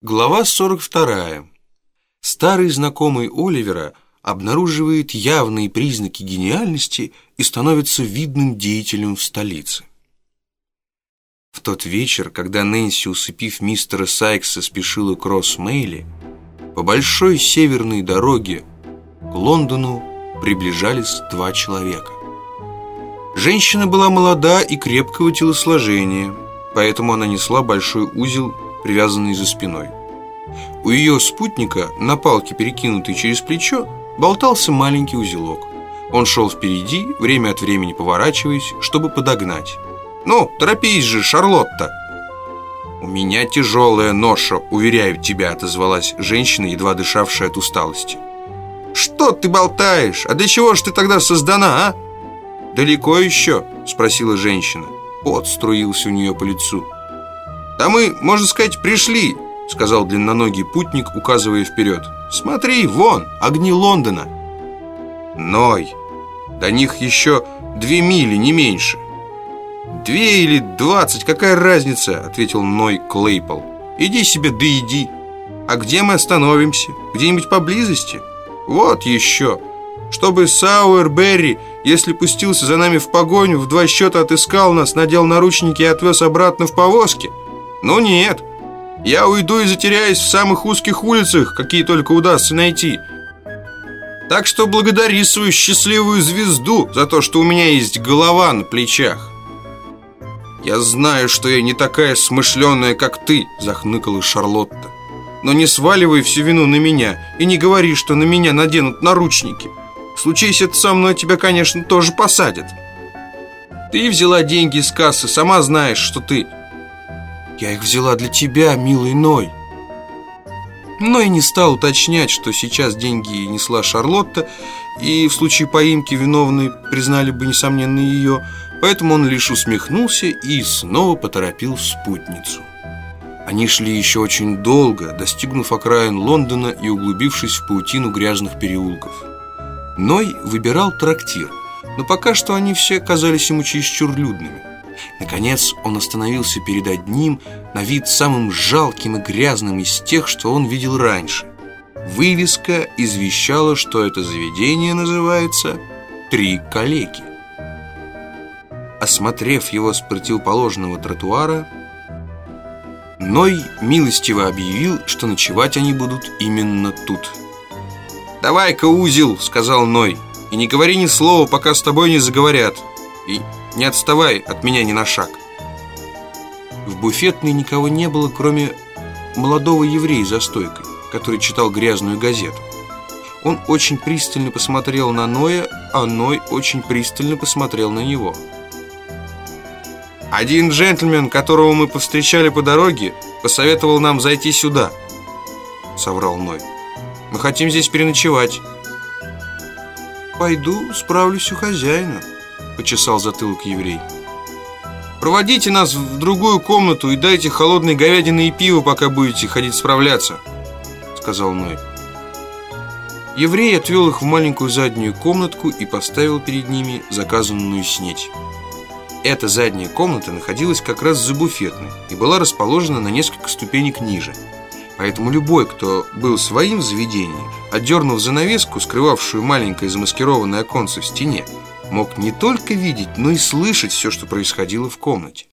Глава 42. Старый знакомый Оливера обнаруживает явные признаки гениальности и становится видным деятелем в столице. В тот вечер, когда Нэнси, усыпив мистера Сайкса, спешила к Росс-Мейли, по большой северной дороге к Лондону приближались два человека. Женщина была молода и крепкого телосложения, поэтому она несла большой узел привязанный за спиной. У ее спутника, на палке, перекинутой через плечо, болтался маленький узелок. Он шел впереди, время от времени поворачиваясь, чтобы подогнать. «Ну, торопись же, Шарлотта!» «У меня тяжелая ноша, уверяю тебя», отозвалась женщина, едва дышавшая от усталости. «Что ты болтаешь? А для чего ж ты тогда создана, а?» «Далеко еще?» – спросила женщина. Пот струился у нее по лицу. «Да мы, можно сказать, пришли», — сказал длинноногий путник, указывая вперед. «Смотри, вон, огни Лондона». «Ной, до них еще две мили, не меньше». «Две или двадцать, какая разница?» — ответил Ной Клейпол. «Иди себе, да иди. А где мы остановимся? Где-нибудь поблизости?» «Вот еще. Чтобы Сауэрберри, если пустился за нами в погоню, в два счета отыскал нас, надел наручники и отвез обратно в повозке?» «Ну нет, я уйду и затеряюсь в самых узких улицах, какие только удастся найти. Так что благодари свою счастливую звезду за то, что у меня есть голова на плечах». «Я знаю, что я не такая смышленая, как ты», — захныкала Шарлотта. «Но не сваливай всю вину на меня и не говори, что на меня наденут наручники. Случись это со мной, тебя, конечно, тоже посадят». «Ты взяла деньги из кассы, сама знаешь, что ты «Я их взяла для тебя, милый Ной». Ной не стал уточнять, что сейчас деньги несла Шарлотта, и в случае поимки виновной признали бы, несомненно, ее, поэтому он лишь усмехнулся и снова поторопил спутницу. Они шли еще очень долго, достигнув окраин Лондона и углубившись в паутину грязных переулков. Ной выбирал трактир, но пока что они все казались ему чересчур людными. Наконец он остановился перед одним, на вид самым жалким и грязным из тех, что он видел раньше. Вывеска извещала, что это заведение называется «Три калеки». Осмотрев его с противоположного тротуара, Ной милостиво объявил, что ночевать они будут именно тут. «Давай-ка узел», — сказал Ной, — «и не говори ни слова, пока с тобой не заговорят». И не отставай от меня ни на шаг. В буфетной никого не было, кроме молодого еврея за стойкой, который читал грязную газету. Он очень пристально посмотрел на Ноя, а Ной очень пристально посмотрел на него. «Один джентльмен, которого мы повстречали по дороге, посоветовал нам зайти сюда», — соврал Ной. «Мы хотим здесь переночевать». «Пойду справлюсь у хозяина», почесал затылок еврей. «Проводите нас в другую комнату и дайте холодной говядины и пива, пока будете ходить справляться», сказал Ной. Еврей отвел их в маленькую заднюю комнатку и поставил перед ними заказанную снеть. Эта задняя комната находилась как раз за буфетной и была расположена на несколько ступенек ниже. Поэтому любой, кто был своим в заведении, отдернув занавеску, скрывавшую маленькое замаскированное оконце в стене, мог не только видеть, но и слышать все, что происходило в комнате.